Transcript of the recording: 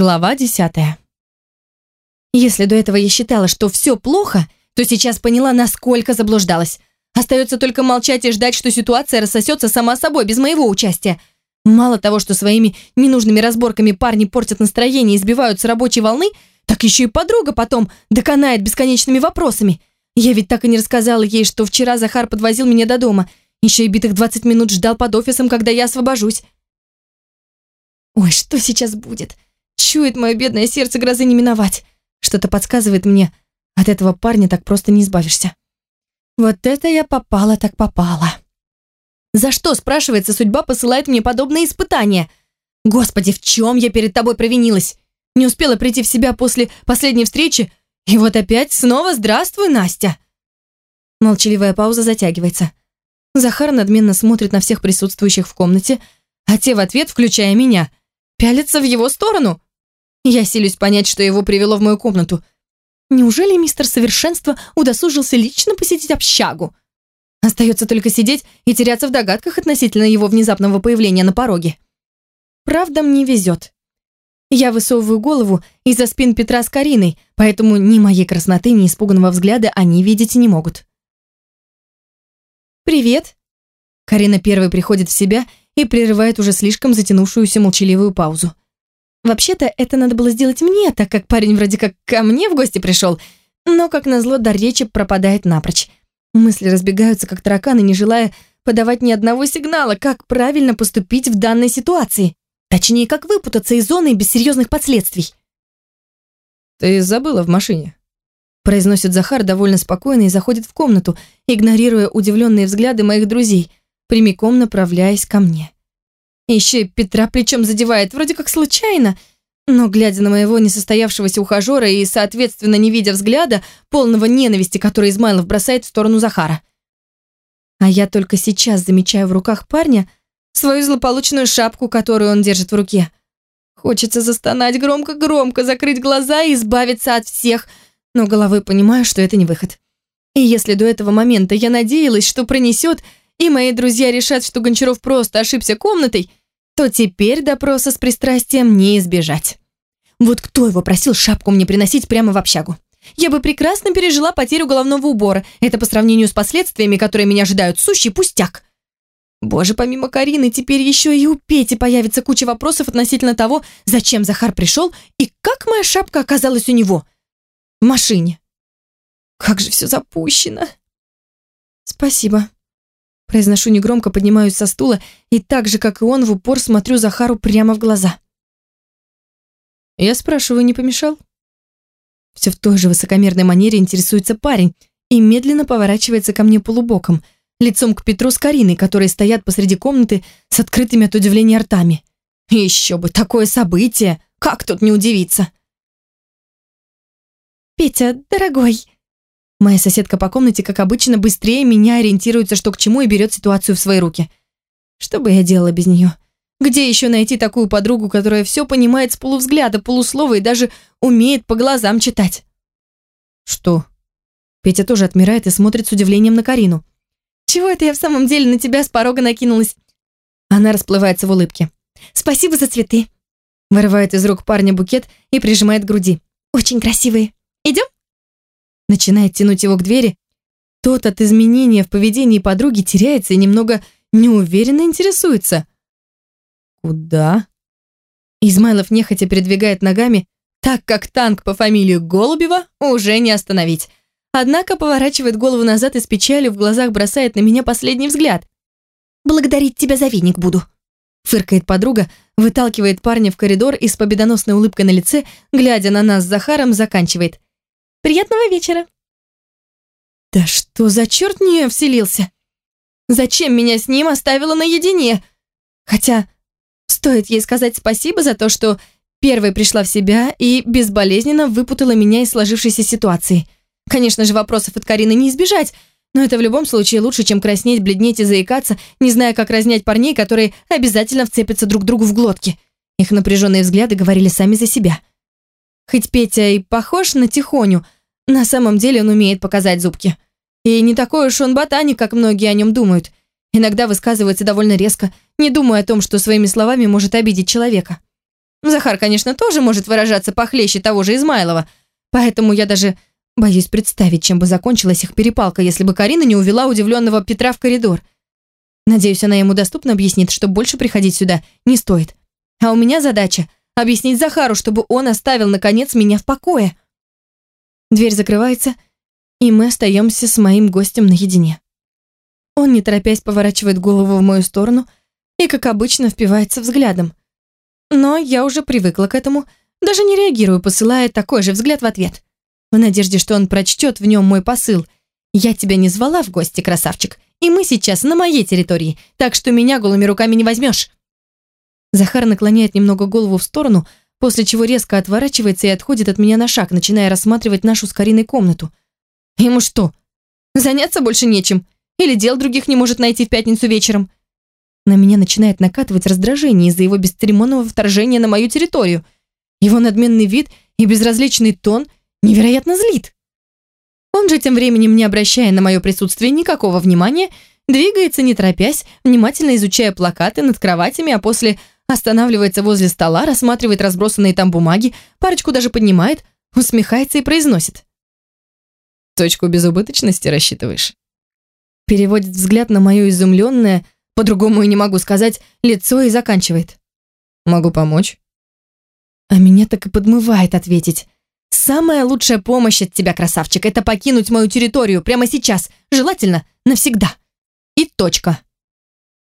Глава десятая. Если до этого я считала, что все плохо, то сейчас поняла, насколько заблуждалась. Остается только молчать и ждать, что ситуация рассосется сама собой, без моего участия. Мало того, что своими ненужными разборками парни портят настроение и сбивают с рабочей волны, так еще и подруга потом доконает бесконечными вопросами. Я ведь так и не рассказала ей, что вчера Захар подвозил меня до дома. Еще и битых 20 минут ждал под офисом, когда я освобожусь. Ой, что сейчас будет? Чует мое бедное сердце грозы не миновать. Что-то подсказывает мне, от этого парня так просто не избавишься. Вот это я попала так попала. За что, спрашивается, судьба посылает мне подобные испытания? Господи, в чем я перед тобой провинилась? Не успела прийти в себя после последней встречи, и вот опять снова «Здравствуй, Настя!» Молчаливая пауза затягивается. Захар надменно смотрит на всех присутствующих в комнате, а те в ответ, включая меня, пялятся в его сторону. Я силюсь понять, что его привело в мою комнату. Неужели мистер Совершенство удосужился лично посетить общагу? Остается только сидеть и теряться в догадках относительно его внезапного появления на пороге. Правда, мне везет. Я высовываю голову из-за спин Петра с Кариной, поэтому ни моей красноты, ни испуганного взгляда они видеть не могут. «Привет!» Карина первой приходит в себя и прерывает уже слишком затянувшуюся молчаливую паузу. Вообще-то это надо было сделать мне, так как парень вроде как ко мне в гости пришел, но, как назло, дар речи пропадает напрочь. Мысли разбегаются, как тараканы, не желая подавать ни одного сигнала, как правильно поступить в данной ситуации. Точнее, как выпутаться из зоны без серьезных последствий. «Ты забыла в машине», — произносит Захар довольно спокойно и заходит в комнату, игнорируя удивленные взгляды моих друзей, прямиком направляясь ко мне. Еще и Петра плечом задевает, вроде как случайно, но, глядя на моего несостоявшегося ухажера и, соответственно, не видя взгляда, полного ненависти, который Измайлов бросает в сторону Захара. А я только сейчас замечаю в руках парня свою злополучную шапку, которую он держит в руке. Хочется застонать громко-громко, закрыть глаза и избавиться от всех, но головой понимаю, что это не выход. И если до этого момента я надеялась, что пронесет, и мои друзья решат, что Гончаров просто ошибся комнатой, то теперь допроса с пристрастием не избежать. Вот кто его просил шапку мне приносить прямо в общагу? Я бы прекрасно пережила потерю головного убора. Это по сравнению с последствиями, которые меня ожидают, сущий пустяк. Боже, помимо Карины, теперь еще и у Пети появится куча вопросов относительно того, зачем Захар пришел и как моя шапка оказалась у него. В машине. Как же все запущено. Спасибо. Произношу негромко, поднимаюсь со стула и так же, как и он, в упор смотрю Захару прямо в глаза. Я спрашиваю, не помешал? Все в той же высокомерной манере интересуется парень и медленно поворачивается ко мне полубоком – лицом к Петру с Кариной, которые стоят посреди комнаты с открытыми от удивления ртами. Еще бы, такое событие! Как тут не удивиться? «Петя, дорогой!» Моя соседка по комнате, как обычно, быстрее меня ориентируется, что к чему, и берет ситуацию в свои руки. Что бы я делала без нее? Где еще найти такую подругу, которая все понимает с полувзгляда, полуслова и даже умеет по глазам читать? Что? Петя тоже отмирает и смотрит с удивлением на Карину. Чего это я в самом деле на тебя с порога накинулась?» Она расплывается в улыбке. «Спасибо за цветы!» Вырывает из рук парня букет и прижимает к груди. «Очень красивые. Идем?» Начинает тянуть его к двери. Тот от изменения в поведении подруги теряется и немного неуверенно интересуется. «Куда?» Измайлов нехотя передвигает ногами, так как танк по фамилии Голубева уже не остановить. Однако поворачивает голову назад и с печалью в глазах бросает на меня последний взгляд. «Благодарить тебя за веник буду», фыркает подруга, выталкивает парня в коридор и с победоносной улыбкой на лице, глядя на нас с Захаром, заканчивает. «Приятного вечера!» «Да что за черт в нее вселился? Зачем меня с ним оставила наедине? Хотя, стоит ей сказать спасибо за то, что первой пришла в себя и безболезненно выпутала меня из сложившейся ситуации». Конечно же, вопросов от Карины не избежать, но это в любом случае лучше, чем краснеть, бледнеть и заикаться, не зная, как разнять парней, которые обязательно вцепятся друг другу в глотки. Их напряженные взгляды говорили сами за себя. Хоть Петя и похож на Тихоню, на самом деле он умеет показать зубки. И не такой уж он ботаник, как многие о нем думают. Иногда высказывается довольно резко, не думая о том, что своими словами может обидеть человека. Захар, конечно, тоже может выражаться похлеще того же Измайлова, поэтому я даже боюсь представить, чем бы закончилась их перепалка, если бы Карина не увела удивленного Петра в коридор. Надеюсь, она ему доступно объяснит, что больше приходить сюда не стоит. А у меня задача — объяснить Захару, чтобы он оставил, наконец, меня в покое. Дверь закрывается, и мы остаемся с моим гостем наедине. Он, не торопясь, поворачивает голову в мою сторону и, как обычно, впивается взглядом. Но я уже привыкла к этому, даже не реагирую, посылая такой же взгляд в ответ. В надежде, что он прочтет в нем мой посыл. «Я тебя не звала в гости, красавчик, и мы сейчас на моей территории, так что меня голыми руками не возьмешь». Захар наклоняет немного голову в сторону, после чего резко отворачивается и отходит от меня на шаг, начиная рассматривать нашу с Кариной комнату. Ему что, заняться больше нечем? Или дел других не может найти в пятницу вечером? На меня начинает накатывать раздражение из-за его бесцеремонного вторжения на мою территорию. Его надменный вид и безразличный тон невероятно злит. Он же тем временем, не обращая на мое присутствие никакого внимания, двигается не торопясь, внимательно изучая плакаты над кроватями, а после останавливается возле стола, рассматривает разбросанные там бумаги, парочку даже поднимает, усмехается и произносит. «Точку безубыточности рассчитываешь?» Переводит взгляд на мое изумленное, по-другому и не могу сказать, лицо и заканчивает. «Могу помочь?» А меня так и подмывает ответить. «Самая лучшая помощь от тебя, красавчик, это покинуть мою территорию прямо сейчас, желательно навсегда. И точка».